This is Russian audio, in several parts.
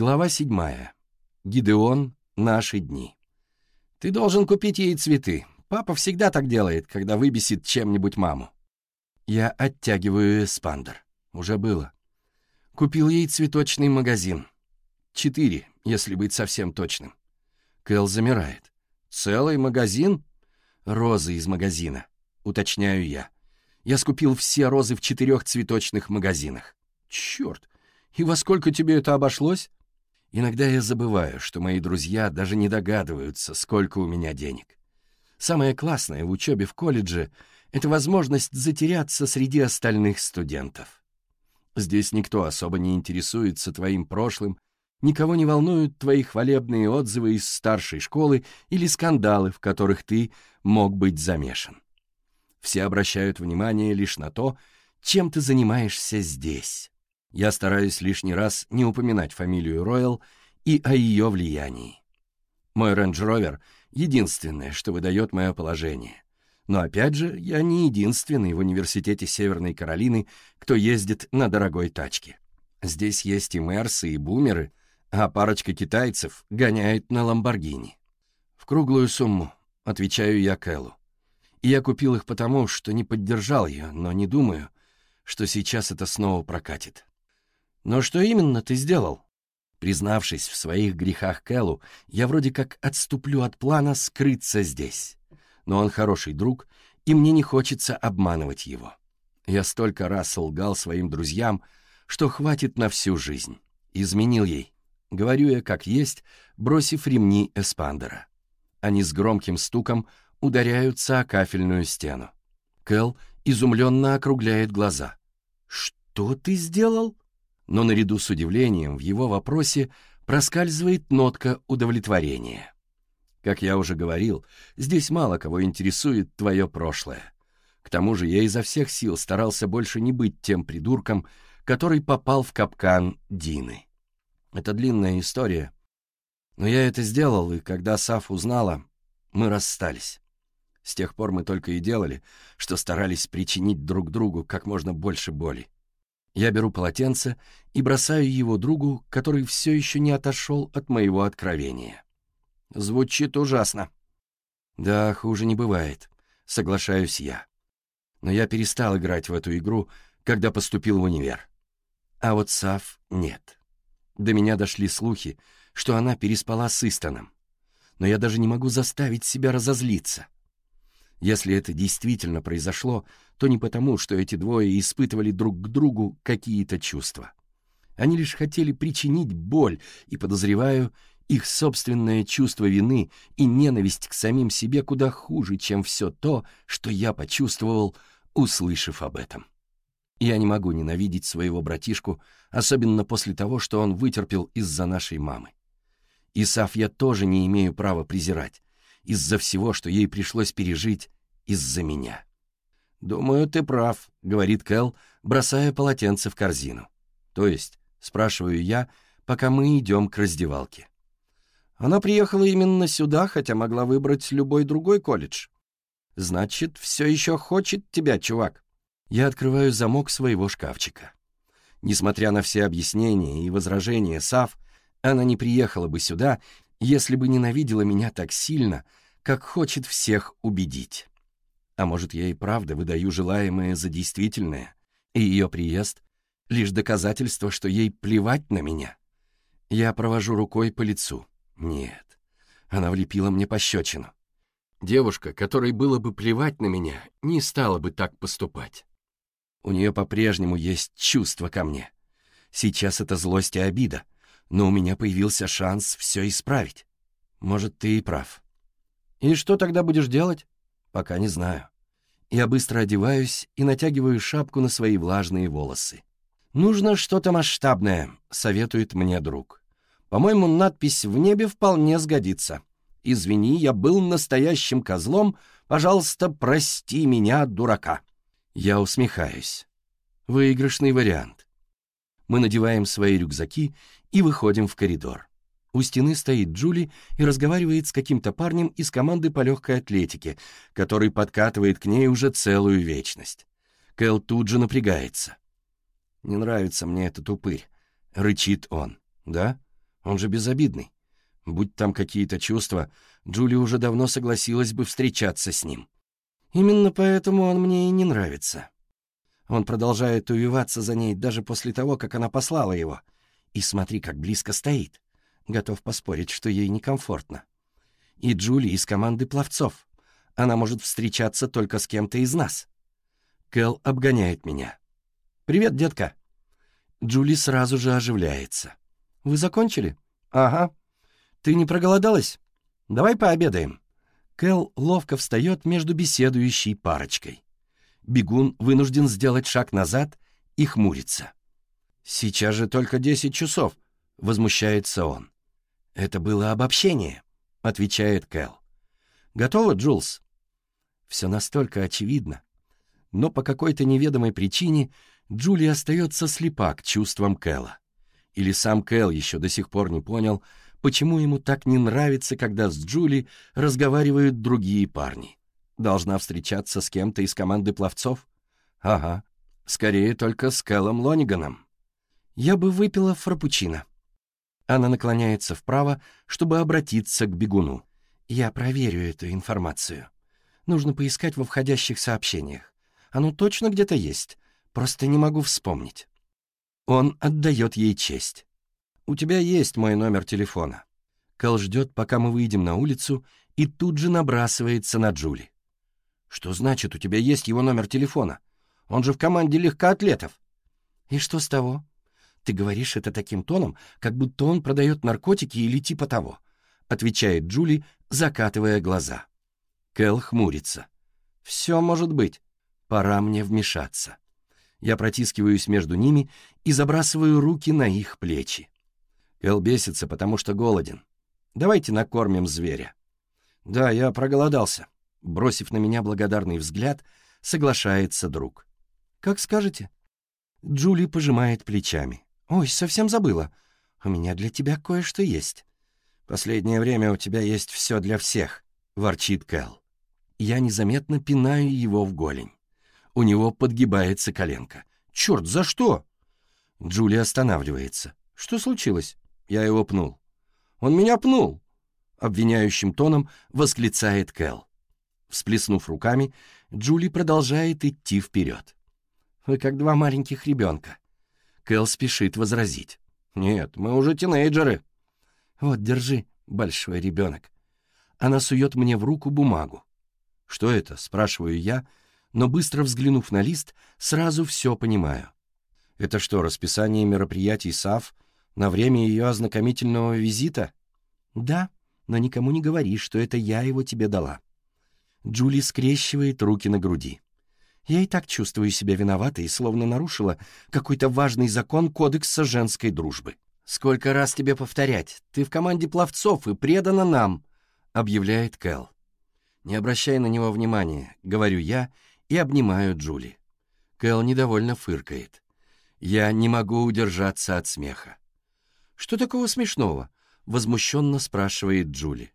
Глава 7. Гидеон. Наши дни. Ты должен купить ей цветы. Папа всегда так делает, когда выбесит чем-нибудь маму. Я оттягиваю эспандер. Уже было. Купил ей цветочный магазин. Четыре, если быть совсем точным. Кэл замирает. Целый магазин? Розы из магазина. Уточняю я. Я скупил все розы в четырех цветочных магазинах. Черт! И во сколько тебе это обошлось? Иногда я забываю, что мои друзья даже не догадываются, сколько у меня денег. Самое классное в учебе в колледже — это возможность затеряться среди остальных студентов. Здесь никто особо не интересуется твоим прошлым, никого не волнуют твои хвалебные отзывы из старшей школы или скандалы, в которых ты мог быть замешан. Все обращают внимание лишь на то, чем ты занимаешься здесь. Я стараюсь лишний раз не упоминать фамилию Ройл и о ее влиянии. Мой рейндж-ровер — единственное, что выдает мое положение. Но опять же, я не единственный в университете Северной Каролины, кто ездит на дорогой тачке. Здесь есть и мерсы, и бумеры, а парочка китайцев гоняет на ламборгини. В круглую сумму, отвечаю я Кэллу. И я купил их потому, что не поддержал ее, но не думаю, что сейчас это снова прокатит. Но что именно ты сделал? Признавшись в своих грехах Кэллу, я вроде как отступлю от плана скрыться здесь. Но он хороший друг, и мне не хочется обманывать его. Я столько раз лгал своим друзьям, что хватит на всю жизнь. Изменил ей. Говорю я как есть, бросив ремни эспандера. Они с громким стуком ударяются о кафельную стену. Кэл изумленно округляет глаза. «Что ты сделал?» но наряду с удивлением в его вопросе проскальзывает нотка удовлетворения. Как я уже говорил, здесь мало кого интересует твое прошлое. К тому же я изо всех сил старался больше не быть тем придурком, который попал в капкан Дины. Это длинная история. Но я это сделал, и когда Саф узнала, мы расстались. С тех пор мы только и делали, что старались причинить друг другу как можно больше боли. Я беру полотенце и бросаю его другу, который все еще не отошел от моего откровения. Звучит ужасно. Да, хуже не бывает, соглашаюсь я. Но я перестал играть в эту игру, когда поступил в универ. А вот Сав нет. До меня дошли слухи, что она переспала с Истоном. Но я даже не могу заставить себя разозлиться. Если это действительно произошло, то не потому, что эти двое испытывали друг к другу какие-то чувства. Они лишь хотели причинить боль, и, подозреваю, их собственное чувство вины и ненависть к самим себе куда хуже, чем все то, что я почувствовал, услышав об этом. Я не могу ненавидеть своего братишку, особенно после того, что он вытерпел из-за нашей мамы. Исаф я тоже не имею права презирать, из-за всего, что ей пришлось пережить из-за меня. «Думаю, ты прав», — говорит Кэл, бросая полотенце в корзину. «То есть?» — спрашиваю я, пока мы идем к раздевалке. Она приехала именно сюда, хотя могла выбрать любой другой колледж. Значит, все еще хочет тебя, чувак. Я открываю замок своего шкафчика. Несмотря на все объяснения и возражения Сав, она не приехала бы сюда, если бы ненавидела меня так сильно, как хочет всех убедить. А может, я и правда выдаю желаемое за действительное, и ее приезд — лишь доказательство, что ей плевать на меня? Я провожу рукой по лицу. Нет, она влепила мне пощечину. Девушка, которой было бы плевать на меня, не стала бы так поступать. У нее по-прежнему есть чувство ко мне. Сейчас это злость и обида, но у меня появился шанс все исправить. Может, ты и прав. «И что тогда будешь делать?» Пока не знаю. Я быстро одеваюсь и натягиваю шапку на свои влажные волосы. «Нужно что-то масштабное», — советует мне друг. «По-моему, надпись в небе вполне сгодится. Извини, я был настоящим козлом. Пожалуйста, прости меня, дурака». Я усмехаюсь. Выигрышный вариант. Мы надеваем свои рюкзаки и выходим в коридор. У стены стоит Джули и разговаривает с каким-то парнем из команды по легкой атлетике, который подкатывает к ней уже целую вечность. Кэл тут же напрягается. «Не нравится мне этот упырь», — рычит он. «Да? Он же безобидный. Будь там какие-то чувства, Джули уже давно согласилась бы встречаться с ним. Именно поэтому он мне и не нравится». Он продолжает увиваться за ней даже после того, как она послала его. И смотри, как близко стоит. Готов поспорить, что ей некомфортно. И Джули из команды пловцов. Она может встречаться только с кем-то из нас. Кэл обгоняет меня. «Привет, детка!» Джули сразу же оживляется. «Вы закончили?» «Ага. Ты не проголодалась? Давай пообедаем». Кэл ловко встает между беседующей парочкой. Бегун вынужден сделать шаг назад и хмурится. «Сейчас же только десять часов», — возмущается он. Это было обобщение, отвечает Кэл. Готово, Джулс? Все настолько очевидно. Но по какой-то неведомой причине Джули остается слепа к чувствам Кэла. Или сам Кэл еще до сих пор не понял, почему ему так не нравится, когда с Джули разговаривают другие парни. Должна встречаться с кем-то из команды пловцов? Ага, скорее только с Кэлом Лониганом. Я бы выпила фрапучино. Она наклоняется вправо, чтобы обратиться к бегуну. «Я проверю эту информацию. Нужно поискать во входящих сообщениях. Оно точно где-то есть, просто не могу вспомнить». Он отдает ей честь. «У тебя есть мой номер телефона». Кал ждет, пока мы выйдем на улицу, и тут же набрасывается на Джули. «Что значит, у тебя есть его номер телефона? Он же в команде легкоатлетов». «И что с того? Ты говоришь это таким тоном, как будто он продает наркотики или типа того», — отвечает Джули, закатывая глаза. Кэл хмурится. «Все может быть. Пора мне вмешаться». Я протискиваюсь между ними и забрасываю руки на их плечи. Кэл бесится, потому что голоден. «Давайте накормим зверя». «Да, я проголодался», — бросив на меня благодарный взгляд, соглашается друг. «Как скажете». Джули пожимает плечами. «Ой, совсем забыла. У меня для тебя кое-что есть». «Последнее время у тебя есть все для всех», — ворчит Кэл. Я незаметно пинаю его в голень. У него подгибается коленка. «Черт, за что?» Джули останавливается. «Что случилось?» Я его пнул. «Он меня пнул!» Обвиняющим тоном восклицает Кэл. Всплеснув руками, Джули продолжает идти вперед. «Вы как два маленьких ребенка», Кэл спешит возразить. «Нет, мы уже тинейджеры». «Вот, держи, большой ребенок». Она сует мне в руку бумагу. «Что это?» — спрашиваю я, но быстро взглянув на лист, сразу все понимаю. «Это что, расписание мероприятий САФ на время ее ознакомительного визита?» «Да, но никому не говори, что это я его тебе дала». Джули скрещивает руки на груди. Я и так чувствую себя виноватой, словно нарушила какой-то важный закон Кодекса женской дружбы. «Сколько раз тебе повторять? Ты в команде пловцов и предана нам!» — объявляет Кэл. «Не обращай на него внимания», — говорю я и обнимаю Джули. Кэл недовольно фыркает. Я не могу удержаться от смеха. «Что такого смешного?» — возмущенно спрашивает Джули.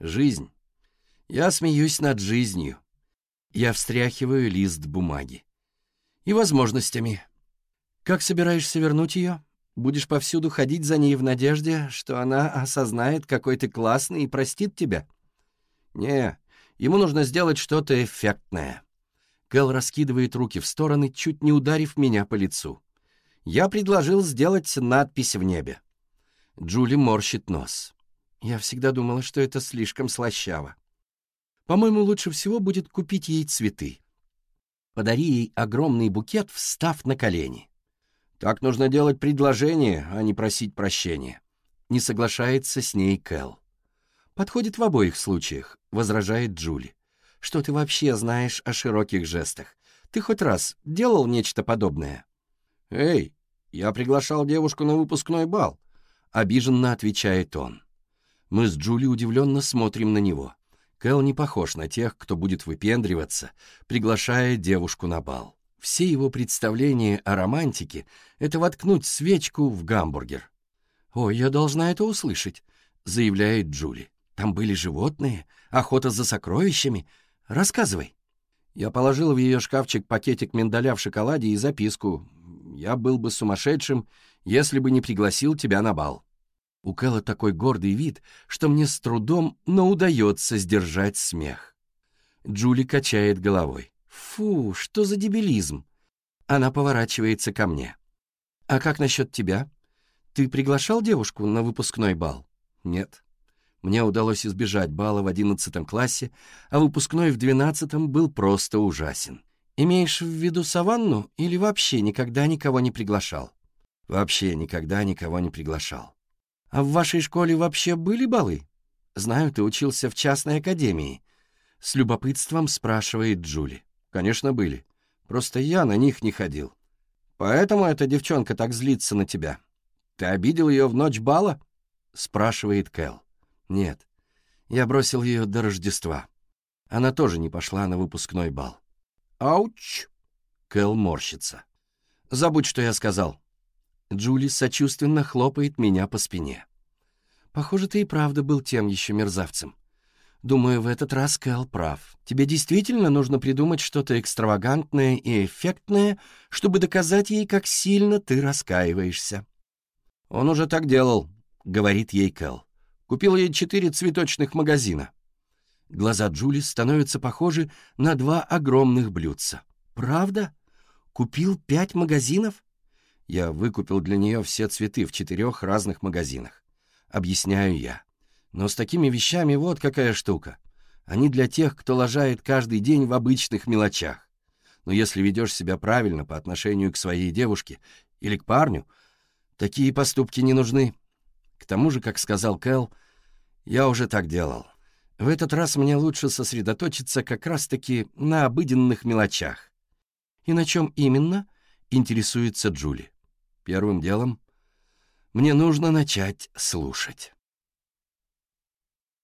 «Жизнь. Я смеюсь над жизнью. Я встряхиваю лист бумаги. И возможностями. Как собираешься вернуть ее? Будешь повсюду ходить за ней в надежде, что она осознает, какой ты классный и простит тебя? Не, ему нужно сделать что-то эффектное. Кэл раскидывает руки в стороны, чуть не ударив меня по лицу. Я предложил сделать надпись в небе. Джули морщит нос. Я всегда думала, что это слишком слащаво. По-моему, лучше всего будет купить ей цветы. Подари ей огромный букет, встав на колени. Так нужно делать предложение, а не просить прощения. Не соглашается с ней Кэл. Подходит в обоих случаях, возражает Джули. Что ты вообще знаешь о широких жестах? Ты хоть раз делал нечто подобное? Эй, я приглашал девушку на выпускной бал, обиженно отвечает он. Мы с Джули удивленно смотрим на него. Кэл не похож на тех, кто будет выпендриваться, приглашая девушку на бал. Все его представления о романтике — это воткнуть свечку в гамбургер. «О, я должна это услышать», — заявляет Джули. «Там были животные, охота за сокровищами. Рассказывай». Я положил в ее шкафчик пакетик миндаля в шоколаде и записку. «Я был бы сумасшедшим, если бы не пригласил тебя на бал». У Кэлла такой гордый вид, что мне с трудом, но удается сдержать смех. Джули качает головой. «Фу, что за дебилизм!» Она поворачивается ко мне. «А как насчет тебя? Ты приглашал девушку на выпускной бал?» «Нет». Мне удалось избежать бала в одиннадцатом классе, а выпускной в двенадцатом был просто ужасен. «Имеешь в виду саванну или вообще никогда никого не приглашал?» «Вообще никогда никого не приглашал». А в вашей школе вообще были балы? Знаю, ты учился в частной академии. С любопытством спрашивает Джули. Конечно, были. Просто я на них не ходил. Поэтому эта девчонка так злится на тебя. Ты обидел ее в ночь бала? Спрашивает Кэл. Нет. Я бросил ее до Рождества. Она тоже не пошла на выпускной бал. Ауч! Кэл морщится. Забудь, что я сказал. Джули сочувственно хлопает меня по спине. «Похоже, ты и правда был тем еще мерзавцем. Думаю, в этот раз Кэл прав. Тебе действительно нужно придумать что-то экстравагантное и эффектное, чтобы доказать ей, как сильно ты раскаиваешься». «Он уже так делал», — говорит ей Кэл. «Купил ей четыре цветочных магазина». Глаза Джули становятся похожи на два огромных блюдца. «Правда? Купил пять магазинов? Я выкупил для нее все цветы в четырех разных магазинах. Объясняю я. Но с такими вещами вот какая штука. Они для тех, кто лажает каждый день в обычных мелочах. Но если ведешь себя правильно по отношению к своей девушке или к парню, такие поступки не нужны. К тому же, как сказал Кэл, я уже так делал. В этот раз мне лучше сосредоточиться как раз-таки на обыденных мелочах. «И на чем именно?» — интересуется Джули. Первым делом мне нужно начать слушать.